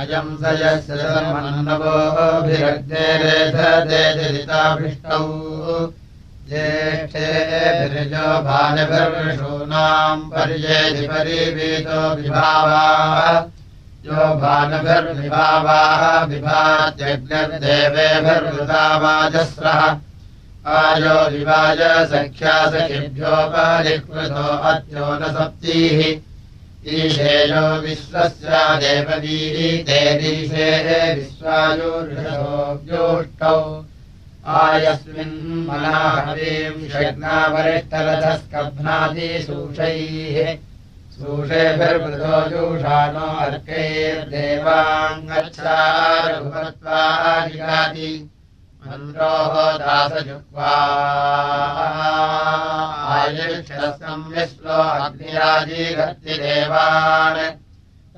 अयम् स यस्यमन्नवोऽभिरग्नेरेधदेताभिष्टौ ज्येष्ठेभिर्यो भानभिर्षूणाम् पर्येधि परिवीतो विभावाः यो भानभिर्विभावाः विभात्यग्निर्देवेभिर्वृतावाजस्रः आयो विवाय सख्या अद्यो न सप्तीः। ईशेयो विश्वस्यादेववीते ईशे आयस्मिन् आयस्मिन्मनाहवीम् षग्नावरिष्ठरथस्कभ्नादि सूषैः। सूषेभिर्मृतो जूषाणो अर्कैर्देवाङ्गच्छारुभत्वादिकादि मन्द्रोः दासजुक्वायुक्षरसम् विश्वो अग्निराजीघर्ति देवान्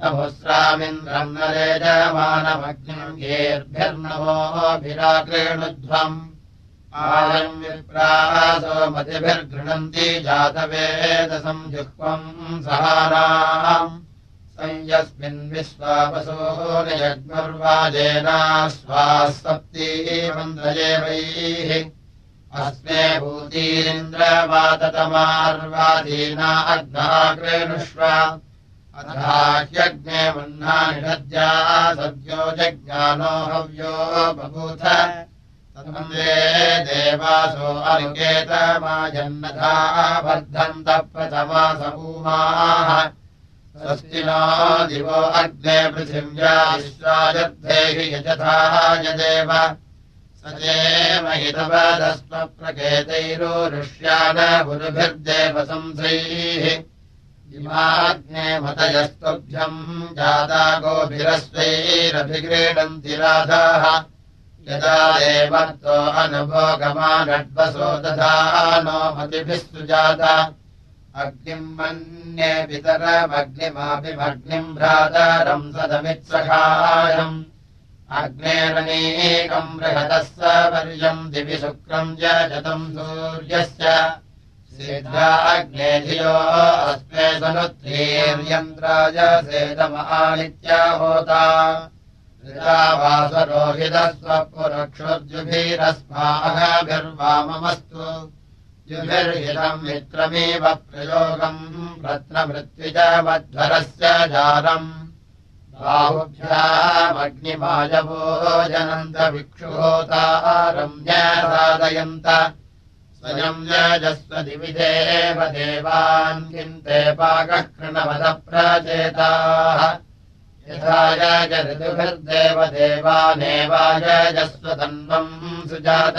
तमुस्रामिन्द्रम् न रेजमानमग्निम् येर्भिर्नवोभिराकृणुध्वम् आयम् विप्रासो मतिभिर्गृणन्ति जातवेदसम् जुह्वम् सहानाम् संयस्मिन् नियग्मुर्वाजेना स्वाः सप्तीमन्द्रजेवैः अस्मे भूतीरिन्द्रवाततमार्वादीना अग्नाग्रेणुष्व वह्नानि नद्या सद्यो जज्ञानो हव्यो बभूथ। तन्वन्दे देवासो अनिकेतमाजन्नथा वर्धन्तः प्रथमासभूमाः स्वस्ति नो दिवो अग्ने विश्वायद्धेहि यजथा यदेव स चेमहितवदस्मप्रकेतैरोरुष्यान गुरुभिर्देवसंसैः इमाग्ने मतयस्तुभ्यम् जाता गोभिरस्वैरभिक्रीडन्ति राधाः। यदा देवत्तो अनुभोगमानड्वसो दधा नो मतिभिः सुजाता अग्निम् मन्ये पितरमग्निमाभिमग्निम् भ्रातरम् सदमित्सखायम्। अग्नेरनेकम् बृहतः स पर्यम् दिवि शुक्रम् जतम् सूर्यस्य सीधा अग्ने धियो अस्मे सनुत्रीर्यन्त्राय सेतमानित्या होता। वासरोहितस्वपुरक्षुर्जुभिरस्माभिर्वाममस्तु युभिर्हितम् मित्रमेव प्रयोगम् रत्नमृत्विजमध्वरस्य जालम् बाहुभ्यामग्निमायवो जनन्तभिक्षुहोतारम्यसादयन्त स्वयम् यजस्वदिविदेव देवान् किम् ते पाकः कृणवदप्रचेताः। यथा यजऋतुभिर्देवदेवानेवायजस्वतन्वम् सुजात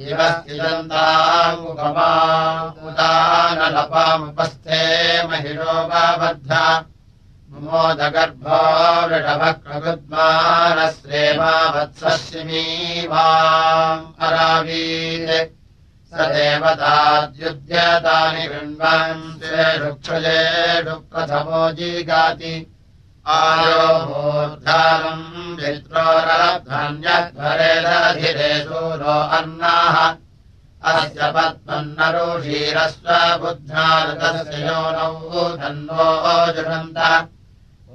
िवस्तिदन्तामुदानलपामुपस्थे महिषोपाबद्धा मोदगर्भो वृषभक्रगुद्मानश्रेमा वत्सशिमीवाम् अरावीत्। स देवताद्युद्यतानि गृह्वान् क्षुजेषु प्रथमो जीगाति सूरो अन्नाः। अस्य पद्मन्नरुषीरस्व बुद्धानतस्य योनौ धन्वो जुषन्त।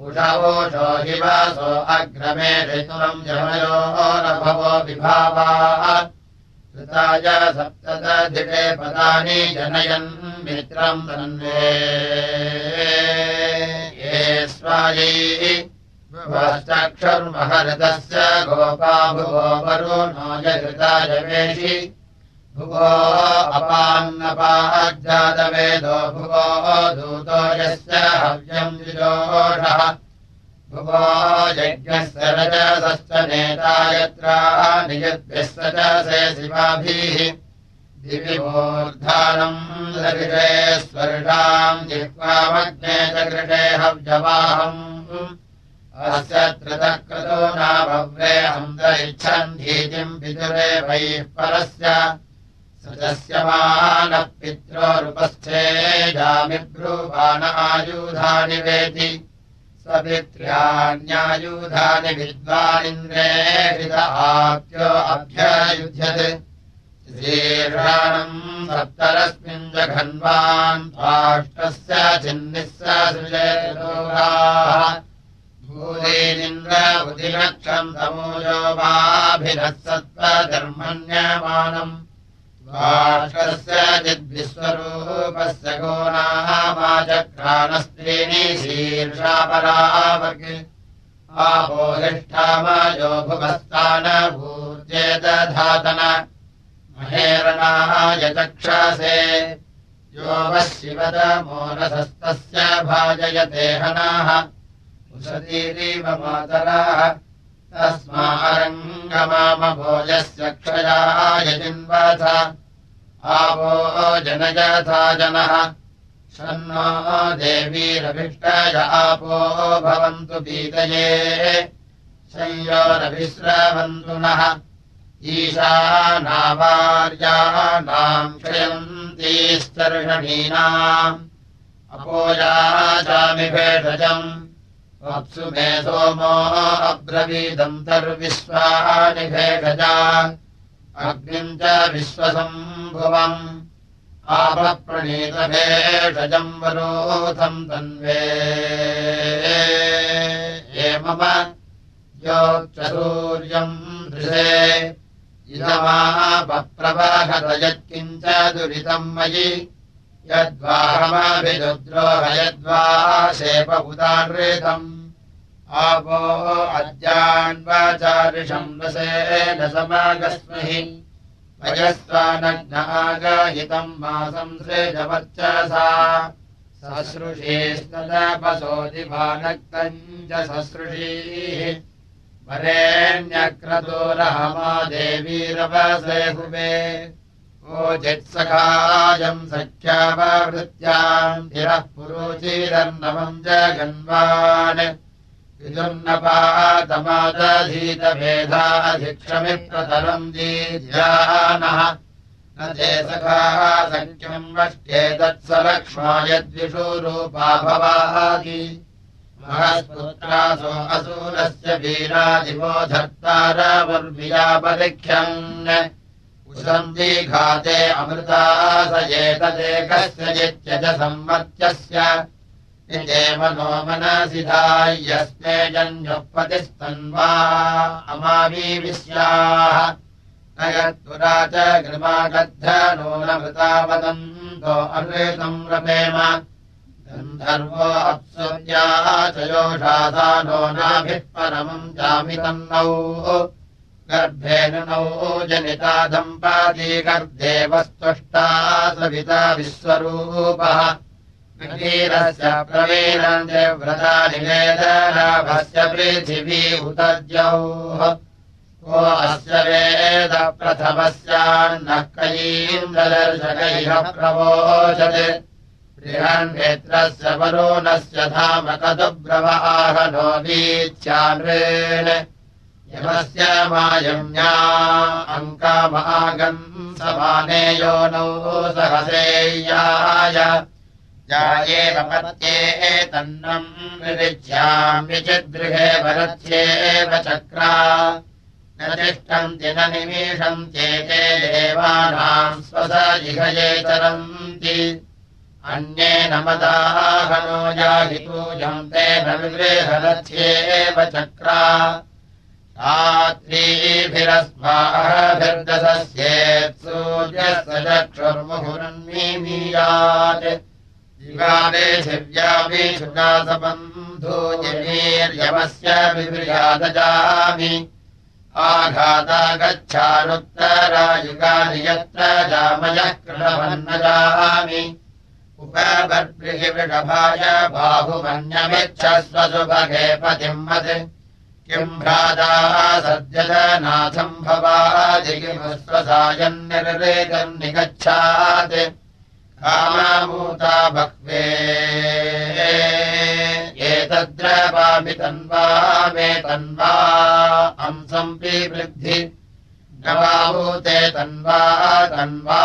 उषवोषो हिवासो अग्रमे ऋतुरम् जमयो नभवो विभावाः सप्तदधिके पदानि जनयन् मित्रम् तन्वे ये स्वायैश्चक्षुर्महृतस्य गोपा भुवो वरुणो जघृतायवेषि भुवो अपान्नपाजातवेदो भुवो दूतो यस्य हव्यम् विजोषः भुवो यज्ञस्य रजसश्च नेता यत्र नियद्भिः स च से शिवाभिः दिविमूर्धानम् लघिषे स्वर्षाम् जिह्वामग्ने च कृषे हव्यवाहम्। अस्य त्रितक्रतो नाभव्रे अन्तरिच्छन् धीतिम् पितुरे वैः परस्य। सृजस्य मानः पित्रोरुपस्थे जामिब्रूवाण आयुधानि वेति। स्वपित्र्याण्यायुधानि विद्वानिन्द्रे हृद आप्यो अभ्ययुध्यत् शीर्षाणम् सप्तरस्मिन् जघन्वान् त्वाष्टस्य चिह्निः सृजयतोगाः भूदेनिन्द्र उदिनक्षम् तमोजो वाभिनत्सत्त्वधर्मण्यमानम् त्वाष्टस्य चिद्विश्वरूपस्य गोनामाचक्राणस्त्रीणि शीर्षापरावक्। आपोहिष्ठामयो भुवस्तानभूर्जेदधातन महेरणाय चक्षसे। यो वः शिवदमोनसस्तस्य भाजयते हनाः। उशतीरीव मातराः। तस्मारङ्गमामभोजस्य क्षयाय जिन्वथ। आवो जनयथा जनः। शन्नो देवीरभिष्टय आपो भवन्तु पीतये। संयोरभिस्रवन्तु नः ईशानावार्याणाम् क्षयन्तीस्तर्षणीनाम् अपोजामि भेषजम् वप्सु मे सोमो अब्रवीदम् तर्विश्वानि भेषजा अग्निम् च विश्वसम्भुवम् आपप्रणीतभेषजम् वरोधम् तन्वे ये मम योक्चसूर्यम् दृशे इदमापप्रवाहत यत्किञ्च दुरितम् मयि। यद्वाहमाभिरुद्रोहयद्वा शेपबुदानृतम् आपो अद्यान्वाचारिषम् रसेन समागस्महि। वयस्वानग्नागाहितम् मासम् सृजवर्चसा ससृषीस्तदपसोदिभानक्तम् च ससृषीः वरेण्यक्रतोरहमा देवीरवसे हुवे ओचित्सखायम् सख्यावृत्याम् धिरः पुरुचिरन्नमम् जगन्वान् विदुर्नपातमादधीतभेदाधिक्षमिप्रतरम् दीध्यानः न ते सखाः सख्यम् वष्ट्येतत्स लक्ष्मा यद्विषुरूपा भवादि महस्पुत्रासो असूरस्य वीरादिवो धर्तारवर्मियापलिख्यन् उसन्दिघाते अमृता स एतदेकस्य जित्यज संवर्त्यस्य निजेमनो मनसिधायस्मे जन्युपतिस्तन्वा अमावीविश्याः च गृमागद्धनो नमृता वदन्तो अमृतम् रपेम गन्धर्वो अप्सुर्याः च योषाधानो नाभिः परमम् जामितम् नौ गर्भेण जनिता दम्पादी गर्भेवस्तुष्टा सविता विश्वरूपः। वीरस्य प्रवीरम् व्रता निवेदलाभस्य पृथिवी उतद्यौः को अस्य वेद प्रथमस्यान्नः कैन्द्रदर्शकैः प्रवोचत् बृहन्नेत्रस्य वरुणस्य धामकदुब्रवाहनो वीत्यानृन् यमस्य मायम्या अङ्कामागम् समाने यो नौ सहसेय्याय जायेव पत्ये तन्नम् विरिच्यामि चिद्गृहे वरत्येव चक्रा। न तिष्ठन्ति न निमीषन्त्येते देवानाम् स्वसजिहये चरन्ति अन्येन मदाहनो याहि पूजम् तेन विगृहरथ्येव चक्रा। रात्रीभिरस्माभिर्दशस्येत् सूर्यस्य चक्षुर्मुहुरन्मीमीयात्। दिवादेशिव्याभिषुनासबन्धूयमीर्यमस्य विव्रियादजामि। आघाता गच्छानुत्तरायुगानि यत्र जामयः कृणवन्न जामि उपबर्भिवृषभाय बाहुमन्यमिच्छस्व सुभगे पतिम् मत् किम् भ्राताः सद्यजनाथम् भवादिकिमस्वसायम् निर्वेदम् निगच्छात्। कामाभूता बह्वे एतद्रवामि तन्वा मे तन्वा अंसम् पिवृद्धि नवाभूते तन्वा तन्वा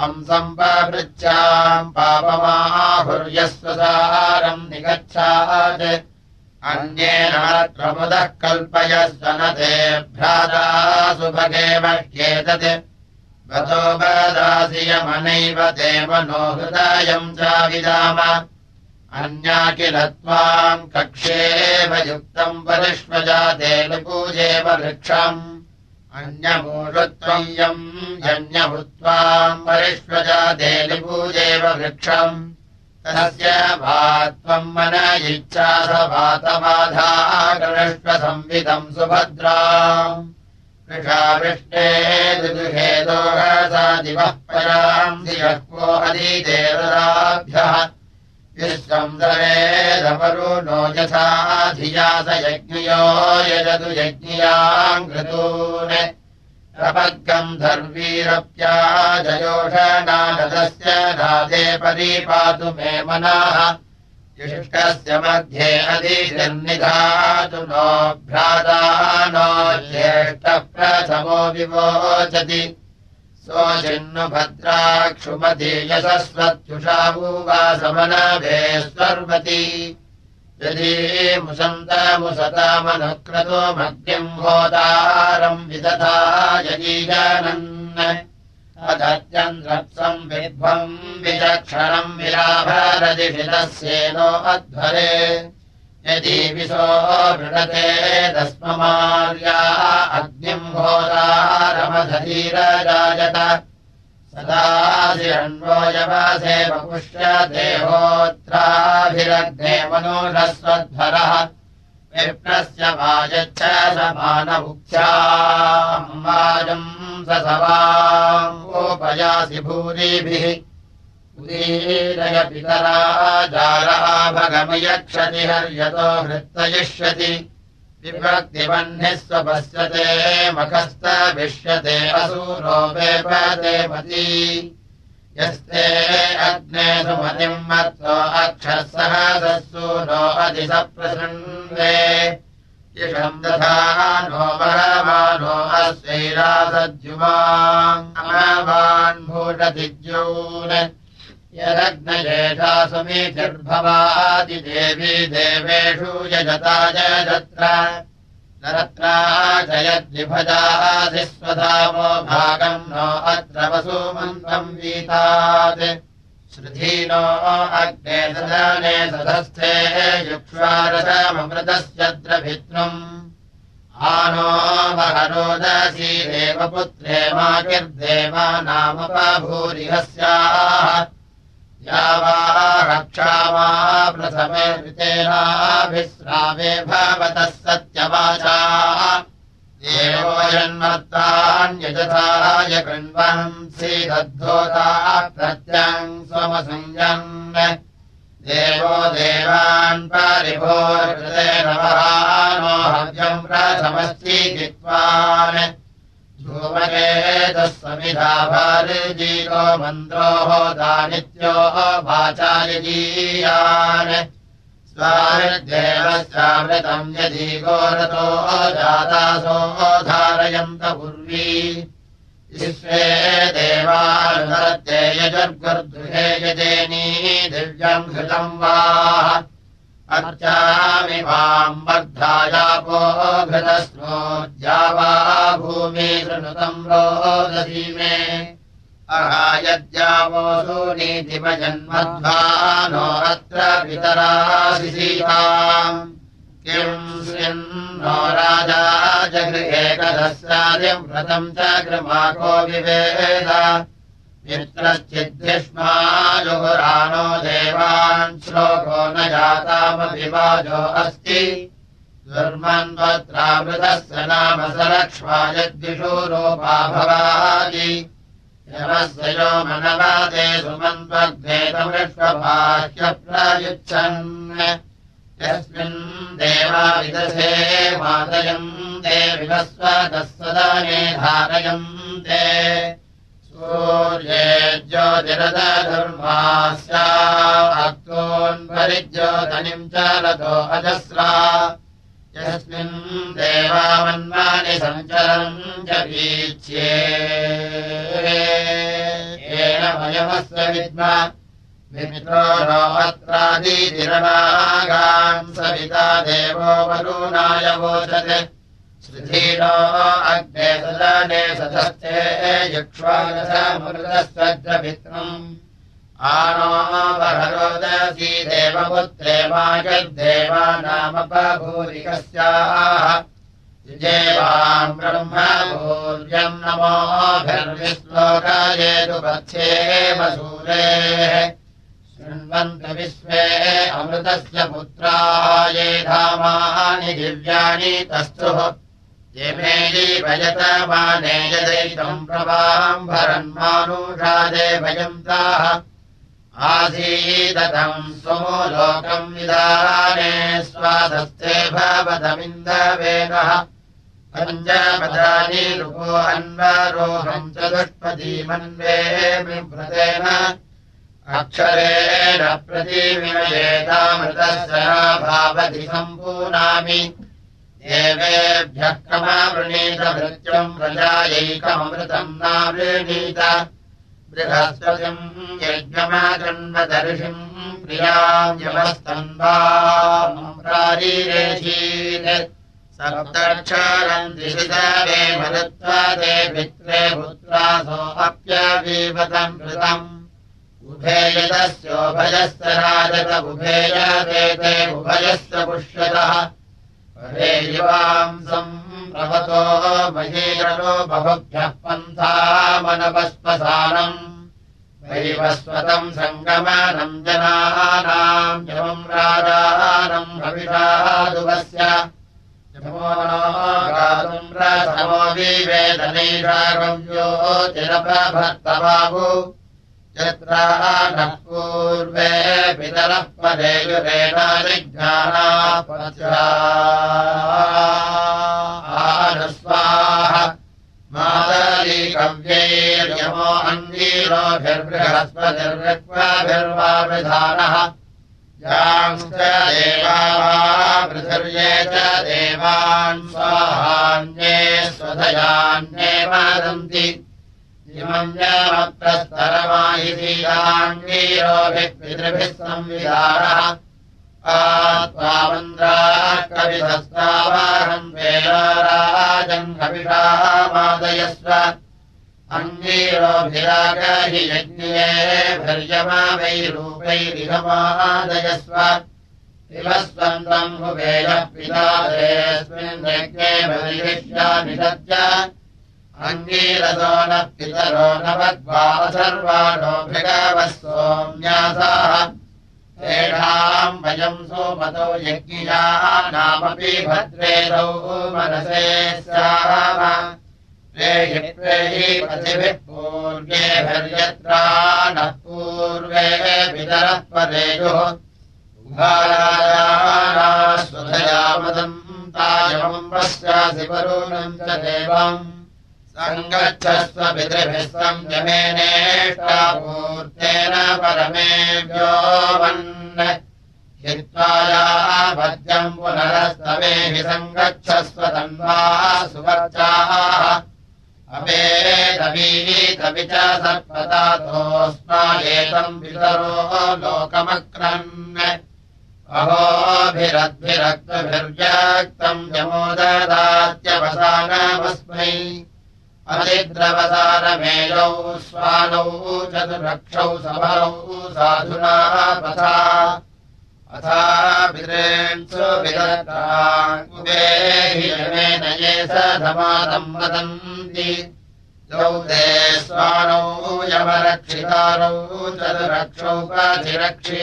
हंसम् पृच्छाम् पापमाहुर्यस्वसारम् निगच्छात्। अन्येन प्रमुदः कल्पय स्वनते भ्राता सुभगे मह्येतत् गतो बदासियमनैव ते मनो हृदयम् चाविदाम। अन्या किल त्वाम् कक्षेव युक्तम् परिष्वजाते पूजेव वृक्षम् अन्यमूषत्वम् जन्यभूत्वाम् परिष्वजाते पूजेव वृक्षम्। तस्य भात्वम् मन इच्छा स वातबाधा गणष्वसंविदम् सुभद्रा वृषावृष्टे दुदुहे दोहसा दिवः पराम्। धियः को अदीदेवदाभ्यः विश्वम् नो यथा धिया स यज्ञयो यजतु यज्ञियाम् कृतून् प्रपद्गम् धर्वीरप्याजयोषनानदस्य नादे परिपातु मे मनाः। युष्कस्य मध्ये अधिनिधातु नो भ्राता नो ज्येष्ठः प्रथमो विवोचति सोऽचिन्नु भद्राक्षुमतीयसस्वत्युषाभूवासमनभे स्वर्वती यदि मुसन्तमुसतामनुक्रतो मद्यम् होदारम् विदधा यजीजानन् अदत्यन्द्रप्सम् विध्वम् विचक्षणम् विराभरदिषितस्येनो अध्वरे यदि विशो वृणते तस्ममार्या अग्निम् होदारमधीरजायत सदाशिरण्वोयवासे वपुष्य देहोत्राभिरग्ने मनोषस्वध्वरः विप्रस्य वायच्छ समानमुख्याम् स सवाङ्गोपयासि भूरिभिः जाराभगमयक्षति हर्यतो हृत्तयिष्यति। विभक्तिवह्निः स्वपश्यते मखस्तभिष्यते असूरो वेपते मती। यस्ते अग्ने सुमतिम् मत्तो अक्षः सहससूनो अधिसप्रसृण्वे। इषम् दधा नो वरमानो अस्यैरासद्युमान् यदग्नयेषा सुमीतिर्भवादिदेवी देवेषु यजता जयत्र नरत्रा जयद्विभजाधिस्वधामो भागम् नो अत्र वसुमन्तम् वीतात्। श्रुधीनो अग्ने सदने सदस्थे युक्ष्वारसममृतस्य द्रभित्नुम् आनो वहरोदसी देवपुत्रे माकिर्देवा नामपभूरिहस्याः या वा रक्षा वा प्रथमे ऋतेनाभिस्रावे भवतः सत्यवाचा। देवो जन्मत्तान्यजथाय कृण्वन्सि दद्धोता प्रत्यङ् स्वमसंयन्। देवो देवान् परिभोर्कृतेन वहानो हव्यम् प्रथमश्चीकित्वान् धूमकेतः समिधा भारिजीतो मन्त्रोः दानित्यो वाचायजीयान्। स्वामिर्देवस्यामृतम् यदि गोरतो जातासो धारयन्त पूर्वी विश्वे देवानुसरत्ये यजुर्गुर्गृहे यजेनी दिव्यम् घृतम् वा अर्चामि वाम् वर्धायापो घृतस्नोद्या वा भूमि शृणुतम् रोदसी मे। अहायद्यावोऽसु नीतिमजन्मध्वा नो अत्र पितरासि सीताम् किम् नो राजा जगृहे कदस्यादिम् व्रतम् च कृमाको विवेद मित्रश्चिद्धिष्मायुरानो देवान् श्लोको न जातामभिवाजो अस्ति। दुर्मन्वत्रामृतस्य नाम स लक्ष्मा यद्विषूरोपा भवादि यमस्य यो मनवादे सुमन्त्वग्नेतमृष्वभाह्यप्रयुच्छन् यस्मिन् देवा विदधे मादयम् ते विवस्वतः सदाने धारयन्ते सूर्ये ज्योतिरदधर्मास्याक्तोन्परिज्योतनिम् च रतो अजस्रा। यस्मिन् देवामन्मानि सञ्चरम् च वीच्ये येन वयमस्य विद्म। विमित्रो नो अत्रादितिरणागाम् सविता देवो वरुणाय वोचते श्रुधीनो अग्ने सदने सदस्ते यक्ष्वादसमृतस्वद्रभित्रम् आनो वररोदसी देवपुत्रे मायद्देवानामपभूरिकस्याः जेवाम् ब्रह्मभूर्यम् नमोभिर्विश्लोकायेतु पथ्ये वसूरेः शृण्वन्तविश्वे अमृतस्य पुत्राये धामानि दिव्यानि तस्तुः यमेलीभयतमाने यदैतम् प्रभाम्भरन्मानुषादे भयन्ताः आसीदतम् स्वमो लोकम् विधाने स्वादस्ते भवतमिन्दवेनः पञ्चपदानि रुपो अन्वरोहम् च दुष्पदीमन्वे बिभ्रतेन। अक्षरेण प्रतिविमयेतामृतस्य भावति सम्पूर्णामि देवेभ्यः क्रमावृणीतभृत्यम् प्रजायैकमृतम् नावृणीत बृहस्पतिम् यज्ञमाजन्मदर्शिम् यमस्तम्बारीरेशीत् सप्तक्षरम् दिशितवे मरुत्वा ते पित्रे पुत्रासोऽप्यवीवतम् कृतम्। उभेयतस्योभयस्य राजत उभेयते ते उभयस्य पुष्यतः प्रवतो महीरणो बहुभ्यः पन्थामनवस्पसानम् वैवस्वतम् सङ्गमनम् जनानाम् यमम् राजानम् हविषादुवस्य गातुम् रसमो विवेदनैषारव्योतिरपभर्तबाहु यत्र नः पूर्वे पदेयुरेण जिज्ञानापत्याः मातलीकव्यैर्यमो अङ्गीरोभिर्बृहस्पतिर्विक्वाभिर्वाविधानः यांश्च देवा पृथिर्ये च देवान् स्वाहान्ये स्वधयान्ये वदन्ति इमञ्जमप्रस्तरमायिषीयाङ्गीरोभिः पितृभिः संविधानः आत्मामन्द्राः कविधस्तावाहम् वेलाराजम् हविषामादयस्व। अङ्गीरोभिरागहि यज्ञेभिर्यमा वैरूपैरिहमादयस्व। इवस्वन्तम् हुवेयः पिता देऽस्मिन् अङ्गीरसो नः पितरो नवद्वासर्वाणो भृगवः सोम्यासाः तेषाम् वयम् सोमतो यज्ञियानामपि भद्रेदौ मनसे स्याम। प्रेहि प्रेहि पथिभिः पूर्वेभिर्यत्रा नः पूर्वे पितरः उभारायानास्वधयामदम् तायमम् पश्चासि वरुणम् च देवम् सङ्गच्छस्व पितृभिः सञ्जमेनेष्टापूर्तेन परमेभ्यो वन्। हित्वायाभद्यम् पुनरस्तमेहि सङ्गच्छस्व तन्वा सुवर्चाः। अवेदवीतपि च सर्पतातोऽस्मायेतम् पितरो लोकमक्रन् अहोभिरद्भिरक्तभिर्व्यक्तम् यमोददात्यवसानमस्मै अतिद्रवसारमेयौ स्वानौ चतुरक्षौ सबलौ साधुना ये स धमादम् वदन्ति। द्वौ ते स्वानौ यमरक्षितारौ चतुरक्षौ पाधिरक्षी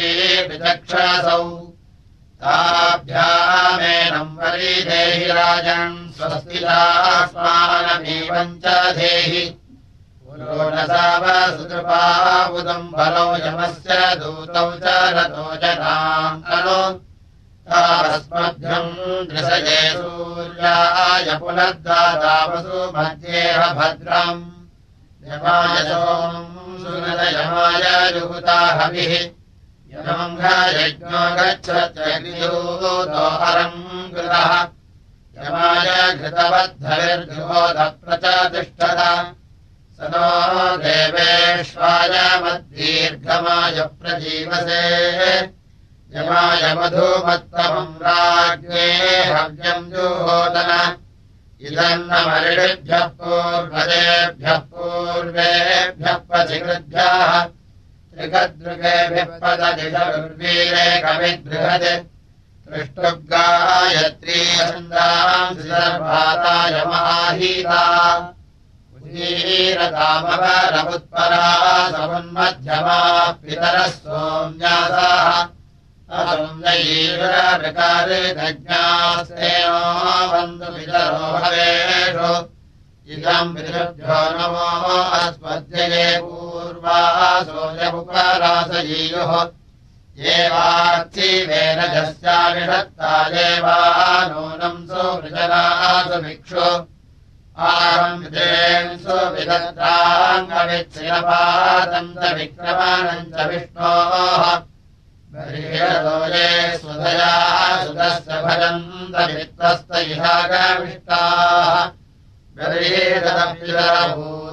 ताभ्यामेनम् वरीदेहि राजन् स्वस्तिदास्मानमेवम् च देहि पुरोणसावसुदृपाबुदम् बलौ यमस्य दूतौ च रतो जनाम् अनु तावस्मभ्यम् दृशये सूर्याय पुनर्दादावसु मध्येह भद्रम्। यमाय युता हविः यमङ्घयज्ञो गच्छत्यग्नियोहरम् कृतः। यमाय घृतवद्धविर्गोधप्रचतिष्ठत स नो देवेष्वाय मद्दीर्घमाय प्रजीवसे यमाय मधुमत्तमम् राज्ञे हव्यम् जुहोदन। मरिषिभ्यः पूर्वदेभ्यः पूर्वेभ्यः पथिकृभ्यः त्रिगदृगेभिः पदधिषुर्वीरे कविद्बृहत् दृष्टुगायत्री सर्वाताय माहीता उदीरतामवरमुत्परा समुन्मध्यमाः पितरः सोम्यासाः। ृकारिज्ञास्तेनो बन्धुपितरो भवेषु। इदम् नमो अस्मद्यये पूर्वासोऽयमुपरासयीयुः एवार्थिवेन जस्याविषत्ता देवा नूनम् सुवृजनासुभिक्षु आरम्भेन् सुविदत्राङ्गविच्छिरपादन्तविक्रमाणम् च विष्णोः। बर्हिषदोये स्वधयाः सुतस्य भजन्तमित्रस्त इहागमिष्टाः। अर्वाणिमावो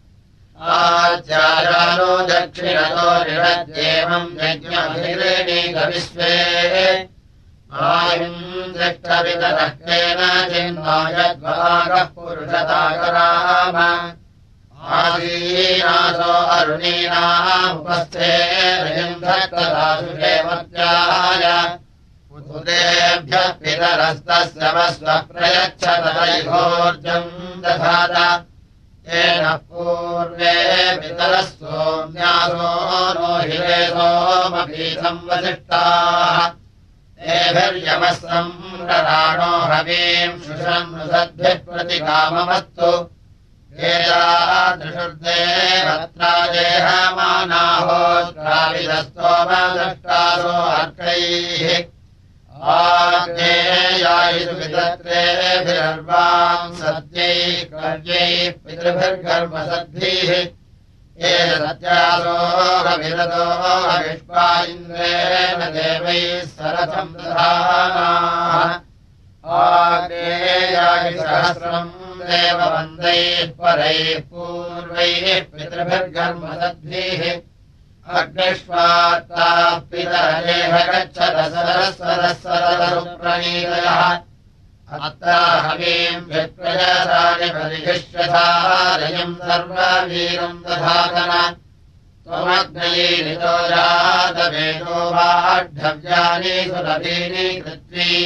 आचारानो दक्षिणतो निरत्येवम् यज्ञभिरेणीकविश्वे आयुम् दृष्टवितरः केन चिन्मायद्वागः पुरुषताकराम आदीनासो अरुणीनामुपस्थे रजम् धक्कदासु हेमत्याय उदेभ्यः पितरस्तस्य वस्व प्रयच्छतैभोर्जम् दधात येन पूर्वे पितरः सोम्यासो नो हिरे सोमपीठम् वसिष्ठाः एभिर्यमस्रम् रराणो हवीम् शुषम् नुसद्भिः प्रतिकाममस्तु। एतादृशुर्देहमानाहोत्राविदस्तोमदष्टासो अर्कैः आग्नेयायिषु विदत्रेभिरर्वाम् सत्यैः कर्यैः पितृभिर्गर्भसद्भिः ये सत्यासोऽविरतो विश्वा इन्द्रेण देवैः सरथम् दधानाः। आग्नेयायि सहस्रम् देववन्दैः परैः पूर्वैः पितृभिर्गर्भसद्भिः अग्निष्वात्ताः पितरेह गच्छत सरस्वरः अत्ताहवीम् विप्रयसानि परिशिष्यधारयम् सर्ववीरम् दधातन। त्वमग्नयीनितो जातवेदो वाढव्यानि सुरभीनि कृत्वी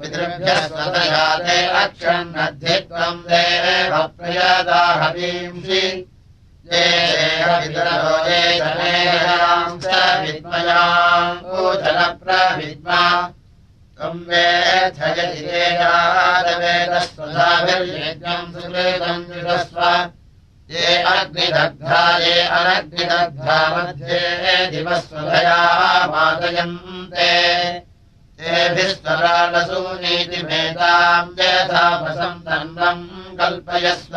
पितृभ्यः स्वतयाते अक्षन्नद्धि त्वम् देव वेदवेदस्वधाभिर्यज्ञम् सुकृतम् जुषस्व ये अग्निदग्धा ये अनग्निदग्धा मध्ये दिवस्वधया मादयन्ते तेभिस्वरालसूनीतिमेताम् यथापसम् तन्नम् कल्पयस्व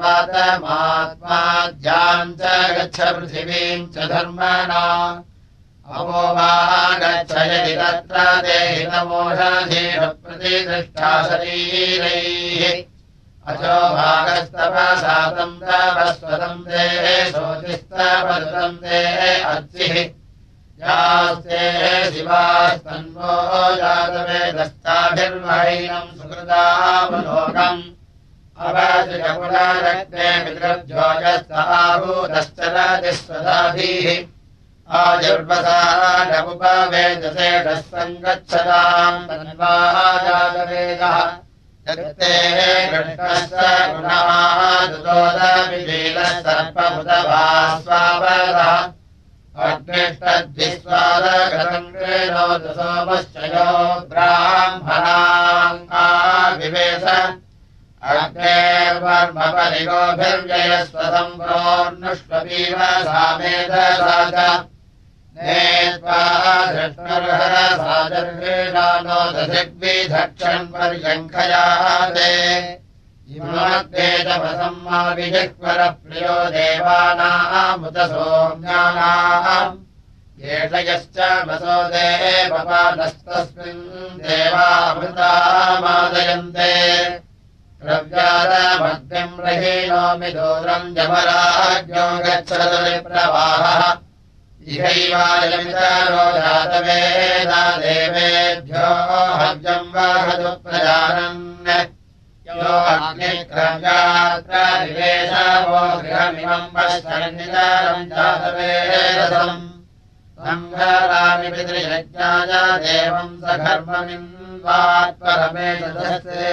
मातमात्माद्याम् च गच्छ पृथिवीम् च धर्मणा। अवो वा गच्छ यदि तत्र देहितमोषधीः प्रतिदृष्टा शरीरैः अचो भागस्तपसातम् तपस्वतम् ते शोचिस्तपदम् ते अर्चिः यास्ते शिवास्तन्वो जातवेदस्ताभिर्महीनम् सुकृतावलोकम्। अवजपुनरग्ने मित्रभ्योजस्ताभूतश्चरतिस्वदाभिः आजुर्वसा नमुपवेदसेढः सङ्गच्छताम् तन्वाजातवेदः ते कृष्णस्य गुणादुतोदविलीलः सर्पमुदभास्वावरः अग्निष्टद्विस्वादगतम् क्रीणोदसोमश्चयो ब्राह्मणाङ्गाविवेश। अग्नेर्वर्मपरिगोभिर्जयस्वसम्प्रोर्नुष्वपीव सामेधसा च। नेत्वा धृष्णर्हरसाजर्वीणानो दधिग्विधक्षन् पर्यङ्खयाते इमाग्नेतमसम्माविजिह्वरप्रियो देवानामुत सोम्यानाम् एष यश्च वसो देवपादस्तस्मिन् देवामृतामादयन्ते। द्रव्यादमग्निम् रहीणोमि दूरम् जमराज्ञो इहैवायमितरो जातवेदा देवेभ्यो हव्यम् वाहतु प्रजानन् देवम् सघर्ममिन्वात्परमेशदस्ते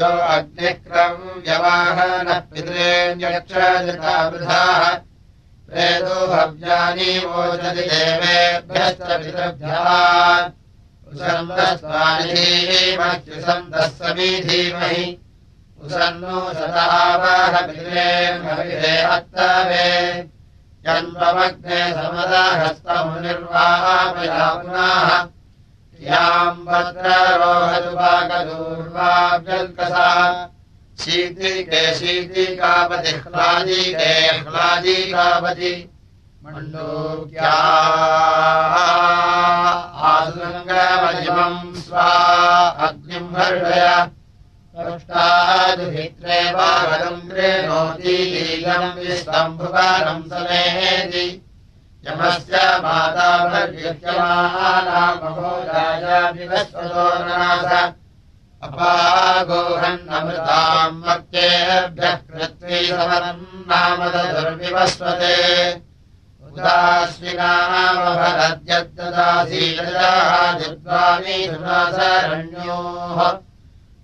यो अग्निक्रव्यवाहनः पितृण्यक्षजतावृथाः प्रेतो हव्यानि वोचति देवेभ्यश्च पितृभ्यः समीधीमहि उषन्नो सदावाह पितृे अत्तवे। जन्ममग्ने याम् भद्ररोहदुभागदूर्वाभ्यल्कसा शीतिके शीतिकापति ह्लादिके ह्लादिकापति मण्डोक्या आसुरङ्गमजिमम् स्वा अग्निम् हर्षय पृष्टादुहित्रे वागम् गृह्णोतीगम् विस्तम्भुवानम् समेति यमस्य माता भर्युच्यमानामहोराजाभिवस्वतो नाथ अपागोहन्नमृताम् मर्त्येभ्यः कृत्वी समरम् नामदुर्विवस्वते सुनासरण्योः।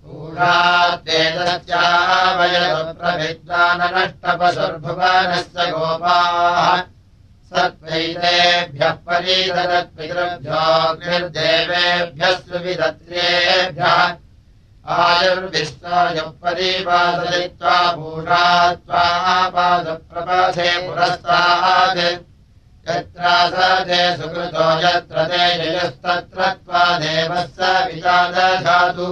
ूढाद्वेदस्यावयप्रविद्वाननष्टपशुर्भुवनस्य गोपाः। सत्त्वैतेभ्यः परीदत्पितृभ्योऽग्निर्देवेभ्यः सुविदत्रेभ्यः आयुर्विष्णोयः परिपादयित्वा भूषा त्वापादप्रपासे पुरस्तात् यत्र स ते सुकृतो यत्र ते जयस्तत्र त्वा देवः स विचादधातु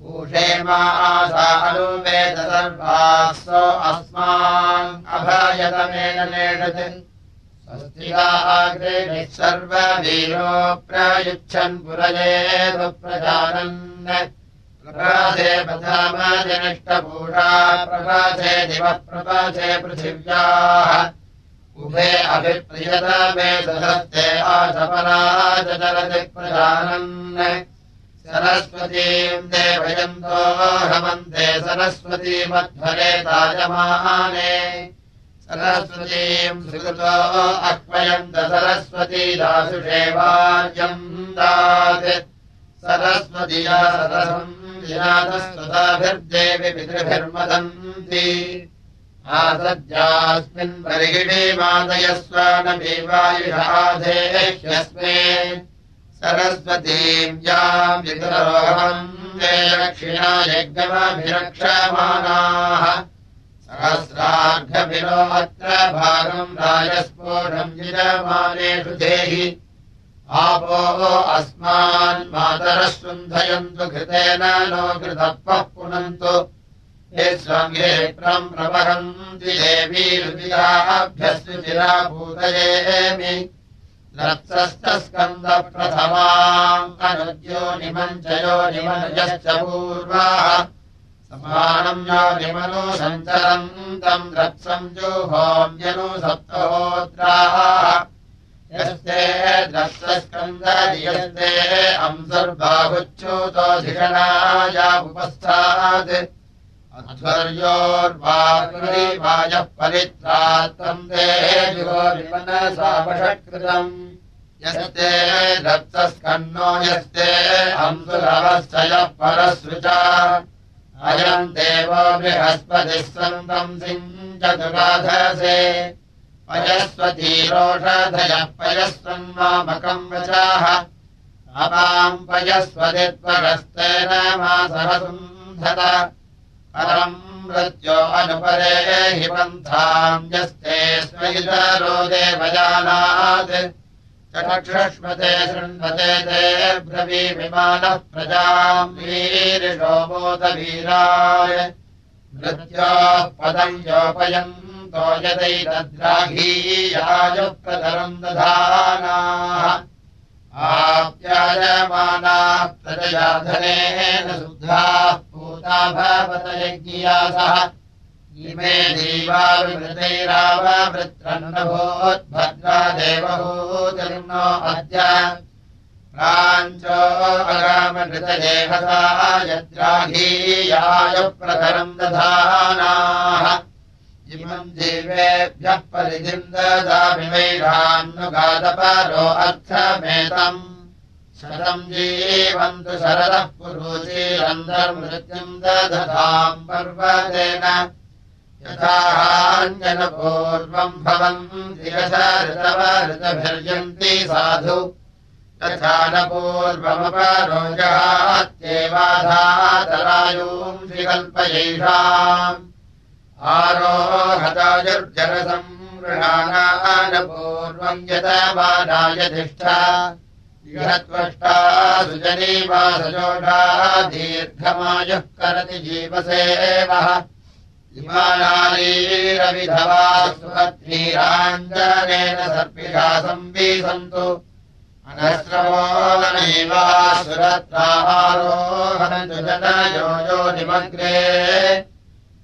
ूषेमा आसा अनुवेद सर्वासो अस्मान् अभयतमेन नेषत् स्वस्तिकाग्रे सर्ववीरो प्रयुच्छन् पुरजेतु प्रजानन्। प्रभासे प्रथमजनिष्टपूषा प्रभासे दिवः प्रभासे पृथिव्याः उभे अभिप्रियतमे सहस्ते आसपराजरति प्रजानन् सरस्वतीम् देवयन्तो हमन्ते सरस्वतीमध्वरे ताजमाने। सरस्वतीम् सुकृतो अह्वयन्त सरस्वती दासुषेवार्यम् दात्। सरस्वतीया सरसम् विनाथस्वताभिर्देवि पितृभिर्मदन्ति आसद्यास्मिन् बर्हिणी मादयस्व न वायुषाधेह्यस्मे सरस्वतीम् याम् वितरोहम् ते दक्षिणा यज्ञमभिरक्षमाणाः सहस्रार्घभिरो अत्र भागम् राजस्फोटम् यजमानेषु देहि। आपो अस्मान् मातरः शुन्धयन्तु घृतेन नो घृतपः पुनन्तु ये स्वङ्गेत्रम् प्रवहन्ति देवीरुदिराभ्यस्तु चिराभूतयेमि रत्सस्तस्कन्दप्रथमाम् अनुद्यो निमञ्चयो निमनुजश्च पूर्वाः। समानम् यो विमनु सञ्चरन्तम् रत्सम् जुहोम्यनु सप्तहोत्राः। यस्ते द्रत्सस्कन्दयस्ते अंसर्बाहुच्युतोधिषणाय उपस्थात् अध्वर्योर्वायः परित्रात्तम् देवो विमनसावषकृतम् यस्ते अंसुरवश्चयः परसृचा अयम् देवो बृहस्पतिः सन्तम् सिञ्चतुराधसे पयस्वतीरोषधयः पयस्वन्मामकम् वचाः अपाम् पयस्वदित्वरस्तेन मासहसुन्धत परम् मृत्यो अनुपरे हि पन्थाम् यस्ते स्वयितरो देवजानात्। चक्षुष्मते शृण्वते ते ब्रवीविमानः प्रजाम् वीरिषो बोधवीराय। मृत्योः पदम् योपयन् यदैतद्राघीयायुप्रतरम् दधानाः आप्यायमानाः प्रजयाधनेन शुद्धाः पूता भवत यज्ञियासः इमे देवाविमृतैराववृत्रन्नभूद्भद्रा देवभूतिर्नो अद्य। प्राञ्चो अगामनृतदेहसा यद्राघीयायुप्रतरम् दधानाः इमम् जीवेभ्यः परिधिम् ददामिवैरान्नुगादपरो अर्थमेतम् शतम् जीवन्तु शरदः दधताम् पर्वतेन। यथाहाञ्जनपूर्वम् भवन् दिवस ऋतभिर्यन्ति साधु। तथा न पूर्वमपरोजहात्येवाधातरायूंसि कल्पयैषाम् आरोहतायुर्जनसंवृणानानपूर्वम् यतमानायधिष्ठा इहत्वष्टा सुजनीवासजोषा दीर्घमायुः करति जीवसेवः। इमानालीरविधवा सुपत्नीराञ्जनेन सर्पिषा संवीसन्तु। अनश्रवो नैवा सुरत्रारोहन्तु जनयो यो निमग्रे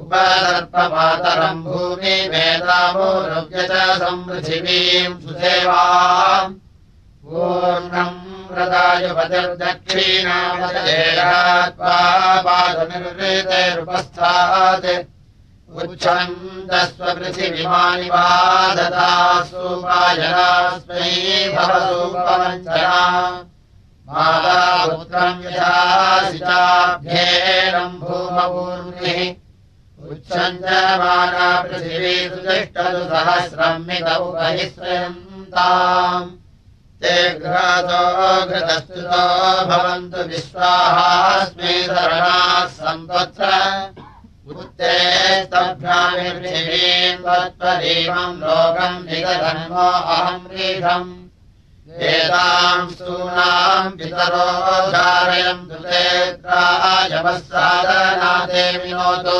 उपसर्पमातरम् भूमि वेदामोरुव्य च संपृथिवीम् सुसेवाम्। पूर्णम् व्रतायुपतिर्दक्षिणामदेहात्वापादनिर्वृतेरुपस्थात् उच्छन्दस्वपृथिविमानि वा ददासुपायनास्मै भवसूपवञ्चना। मातापुत्रम् यथा सिचाभ्येनम् भूमपूर्णिः उच्छन्दमाना पृथिवी सुतिष्ठतु सहस्रम् मितौ बहिस्रयन्ताम् ते घ्रातो घृतस्तुतो भवन्तु विश्वाहास्मै सन्त्वत्र उत्ते स्तभ्यामिर्पृथिवीम् त्वत्परीमम् लोकम् निगधन्मो अहम् रीढम् वेदाम् सूनाम् पितरो धारयन्तु ते त्रायवः साधनादे विनोतु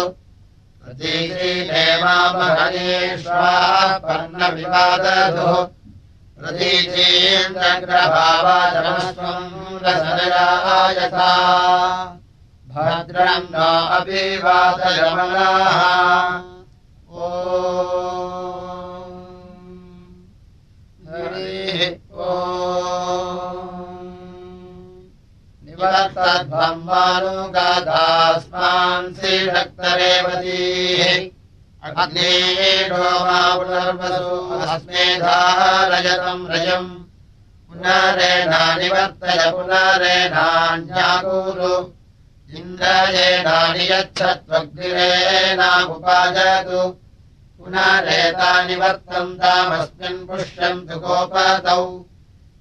प्रतीचीनेमामहनीष्वापर्णविवादधुः प्रतीचीन्द्रग्रभावाचमस्त्वम् रसरायथा भद्रम् न अपि ओ निवर्तध्वम्बानुगादास्मान् श्रीशक्तरेवतीः अग्नेडो मा पुनर्वसु अस्मेधारयतम् रजम्। पुनरेणानिवर्तय पुनरेणान्याकुरु। इन्द्रयेणानि यच्छत्वग्निरेणामुपाजतु। पुनरेतानि वर्तन्तामस्मिन् पुष्यन्तु गोपतौ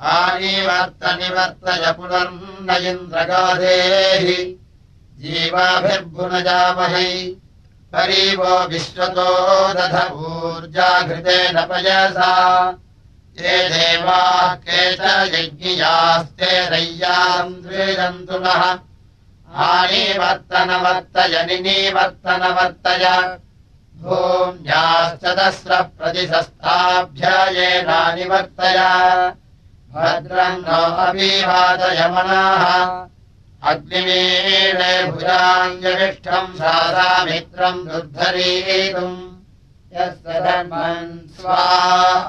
आनिवर्तनिवर्तय पुनर्न इन्द्रगाधेः जीवाभिर्भुनजामहै परीवो विश्वतो दध ऊर्जाघृतेन पयसा। ये देवाः के च यज्ञियास्ते रय्यान्द्रियन्तु नः। आनीवर्तनवर्तय निवर्तनवर्तय भूम्याश्च दस्रः प्रतिशस्ताभ्यायेनानिवर्तय भद्रम् नो अग्निमीणे भुजाञ्जनिष्ठम् सादामित्रम् दुर्धरीतुम् धर्मन् स्वा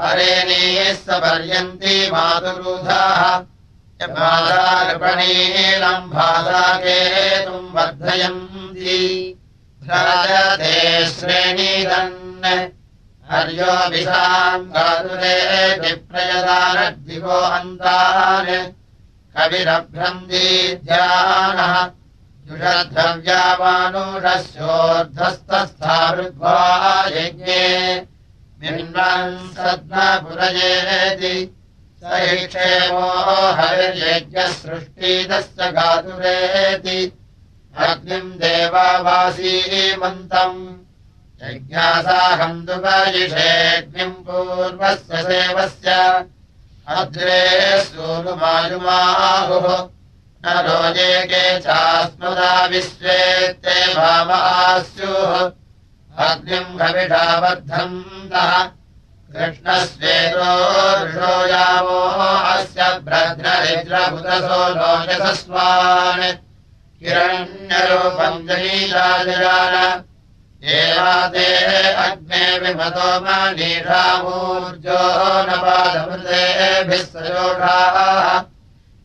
अरेणीः स पर्यन्ति मातुरुधाः। णीलम् भासाकेतुम् वर्धयन्ति। श्रेणीदन् हर्योऽभिषाम् गातुरे विप्रयदानद्दिवो अन्तान्। कविरभ्रन्दीध्यानः युषद्रव्यामानुषस्योर्धस्तस्थावृद्ध्वा यज्ञे मिन्वन् सद्मपुरयेति स क्षेमो हरिर्यज्ञसृष्टिदस्य गातुरेति अग्निम् देवावासीमन्तम् यज्ञासाहम् दुपयिषेऽग्निम् पूर्वस्य सेवस्य। अग्रे सूनुमायुमाहुः। न रोजे के चास्मदा विश्वेत्ते भामास्युः अग्निम् हविषाबद्धन्तः कृष्णस्वेदो ऋषो यावो अस्य भ्रद्ररिद्रभुतसो लोकसस्वान् किरण्यरूपम् जनीराजयान अग्ने विमतो मनीषामूर्जो न पादमृतेभिः सयोषाः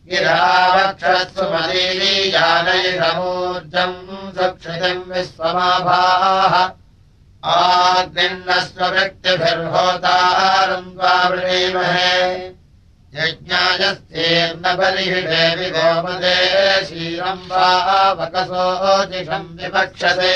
गिरावक्षत्सु मदीयानैषमूर्जम् सुक्षितिम् विश्वमाभाः। आग्निन्नस्वव्यक्तिभिर्होतारम् द्वावृणीमहे यज्ञायस्तेर्न बलिहिषेवि गोमदे शीलम् वा वकसोजिषम् विवक्षसे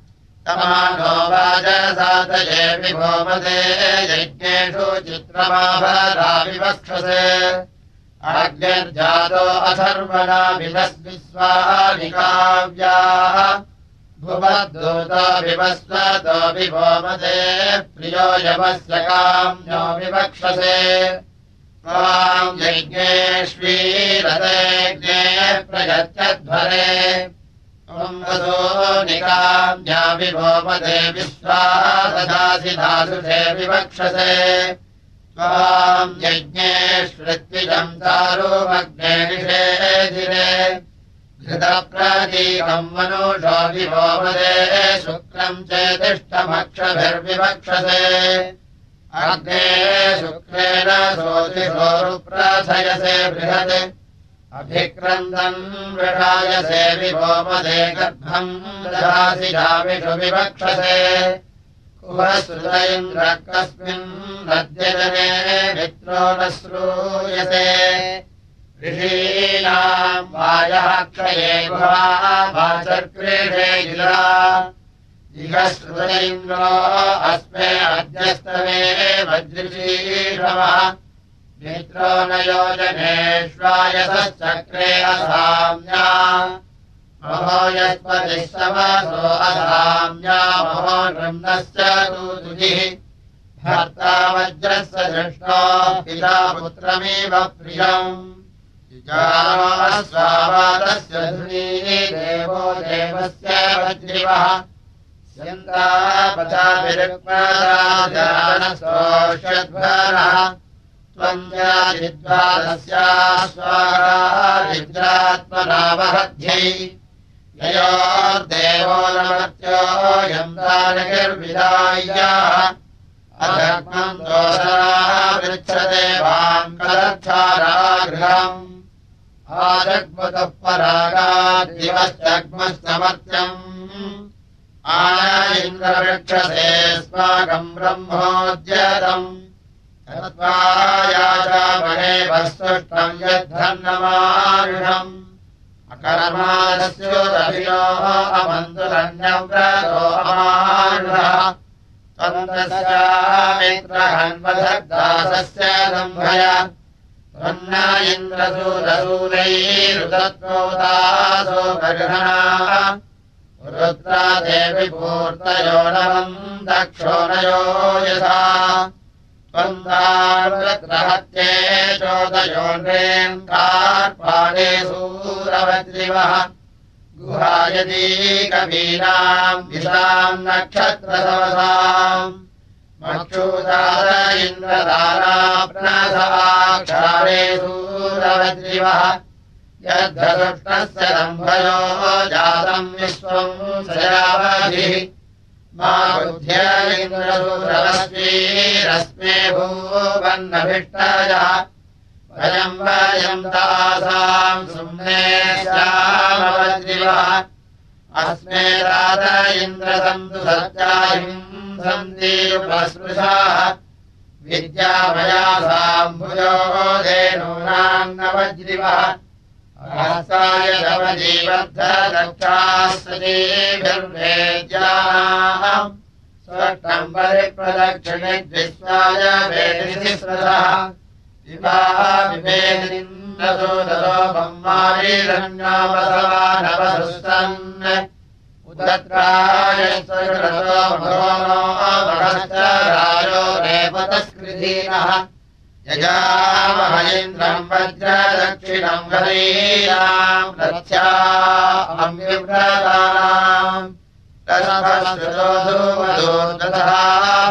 तमानो वाजसातये विभोमदे यज्ञेषु विवक्षसे अग्निर्जातो अथर्वणा विवस्विस्वानिकाव्याः भुवद्दूतो विवस्वतो विभोमदे प्रियो यमस्य काम्यो विवक्षसे। त्वाम् यज्ञेष्वीरतेऽग्ने प्रयत्यध्वरे वसो निकाम्या विभोमदे विश्वा ददासि धासुषे विवक्षसे। त्वाम् यज्ञेष्वृत्विजम् दारुमग्ने निषेधिरे घृतप्रतीकम् मनुषो विभोमदे शुक्रम् चेतिष्ठमक्षभिर्विवक्षसे अग्ने शुक्रेण सोतिषोरुप्राथयसे बृहत् अभिक्रन्दन् वृषायसे विभोमदे गर्भम् जामिषु विवक्षसे कुहसुत इन्द्र कस्मिन् नद्यजने मित्रो न श्रूयते ऋषीणाम् वायः क्षये वाचक्रीडे गिरा इहश्रुत इन्द्रो अस्मे अद्यस्तमे वज्रशीषवः मित्रो न योजनेष्वायसश्चक्रे असाम्या। महो यस्पतिः समसो असाम्या। महो नृम्नश्च दूतुजिः भर्ता वज्रस्य दृष्टो पिता पुत्रमिव प्रियम्। स्वावादस्य धुनी देवो देवस्य त्वम् जादिद्वादस्या स्वारादिद्रात्मनावहध्यै ययोर्देवो नमत्योऽयम् दानगिर्विदाय्याः अधर्मम् दोषरा पृच्छदेवाम् कलक्षारागृहम् आजग्मतः परागादिवश्चग्मस्तमर्त्यम् आय इन्द्रवृक्षसे स्माकम् ब्रह्मोद्यतम् अकर्मादस्योदभिनोः अमन्तुरन्यव्रतो अमारुषः। त्वन्दस्यामित्रहन्वधग्दासस्य दम्भय। त्वन्न इन्द्रसूरसूरैरुदत्वोदासो बर्हणाः रुद्रा देवि पूर्तयो नवम् दक्षोणयो यथा त्वन्दाहत्ये चोदयोन्वेङ्कार्पाणे सूरवद्रिवः गुहायदीकवीनाम् दिशाम् नक्षत्रसवसाम् मक्षूदार इन्द्रदाराप्नसाक्षारे सूरवद्रिवः यद्धदुष्टस्य दम्भयो जातम् विश्वम् सयावधिः मा भूवन्नभिष्टयः वयम् तासाम् सुम्ने श्यामवद्रिवः अस्मे रात इन्द्रसन्तु सत्यायिम् सन्तीरुपस्पृशाः। विद्यामयासाम्भुजो धेनूनाम् नवज्रिवः सहसाय नवजीवद्धदक्षास्तीभिर्वेद्याः स्वष्टम् परिप्रदक्षिणे द्विस्वाय वेदिनिस्रथः विवाह विभेदिन्दसोदरो ब्रह्मारीरण्यावसवानवसुस्तन् उदत्राय स्वकृतो भगवनो महश्च राजो रेपतस्कृधीनः वज्रदक्षिणम् हरीयाम् रथ्या अम्यव्रतानाम् तस्मश्रुतोधूमदूर्दतः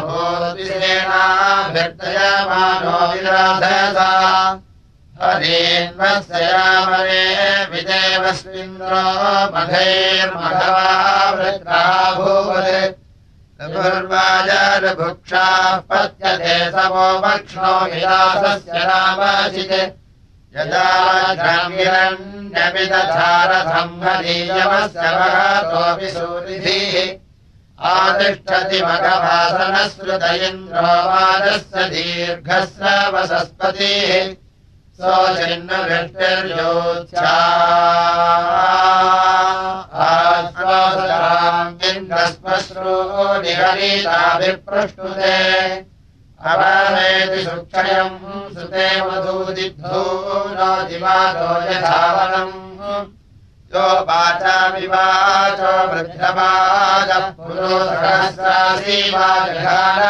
भूद्विसेनाभ्यर्थयमानो विराधसा। हरेन्वस्यामरे विदेवस्मिन्द्रो मघैर्मघवा वृत्राभूवत् र्वाजारभुक्षाः पत्यते समो वक्ष्णो विलासस्य रामचित् यदा महतोऽपि सूरिभिः आतिष्ठति मघभासनश्रुत इन्द्रो वाजस्य दीर्घस्रवसस्पतिः सोचिन्नवृष्टिर्योच्छा इन्द्रस्मश्रो निहरीताभिप्रष्टुते अवनेति सुक्षयम् सुते मधूदिद्धो नो दिवादो यथावनम् यो वृद्धवादः पुरो सहस्रासीवाजघार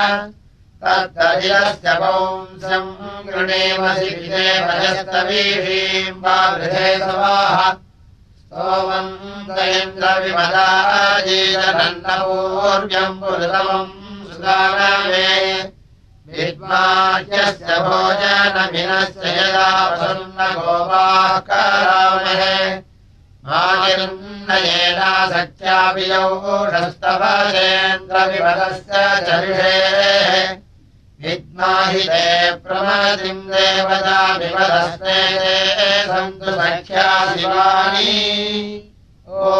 तत्तदिलस्य पौंसम् गृणेमसि विदेवयस्तवीषीम् वा गृहे सवाः सोमन्तयन्द्रविमदाजीजनन्दपूर्व्यम् पुरुतमम् सुदानमे विद्माह्यस्य भोजनमिनस्य यदा वसन्नगोपाः करामहे मानिर्नयेनासख्यापि यौषस्तभजेन्द्रविमदस्य चरिषेः विद्माहि ते प्रमदिम् देवता विमदस्ते सन्तु सख्या शिवानी। ओ